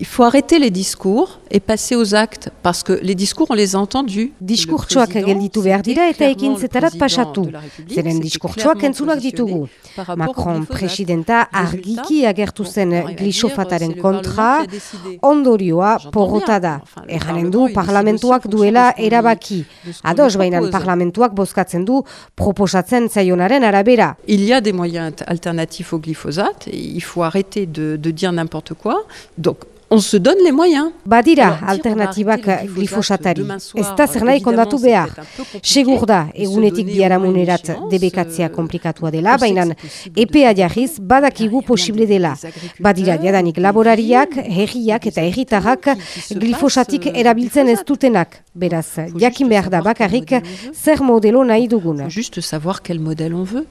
Il faut arrêter les discours et passer aux actes, parce que les discours, on les a entendus. Diskurtsoak gelditu behar dira eta ekintzetarat pasatu. Zeren diskurtsoak entzunak ditugu. Macron presidenta argiki agertu zen glisofataren kontra, ondorioa porrota da. Erranen du parlamentuak duela erabaki. Ados bainan parlamentuak bozkatzen du proposatzen zaionaren arabera. Il y a des moyens alternatifs au glyphosate, il faut arrêter de, de dire n'importe quoi. Donc, on se donne les moyens. Badira alternatibak glifosatari. Ez da zer nahi kondatu behar. Segur da, egunetik biaramunerat debekatzea komplikatua dela, baina EPA jarriz badakigu posible dela. Badira jadanik laborariak, herriak eta herritarrak glifosatik erabiltzen ez dutenak. Beraz, jakin behar da bakarrik zer modelo nahi duguna. Juste savoir quel modèle on veut.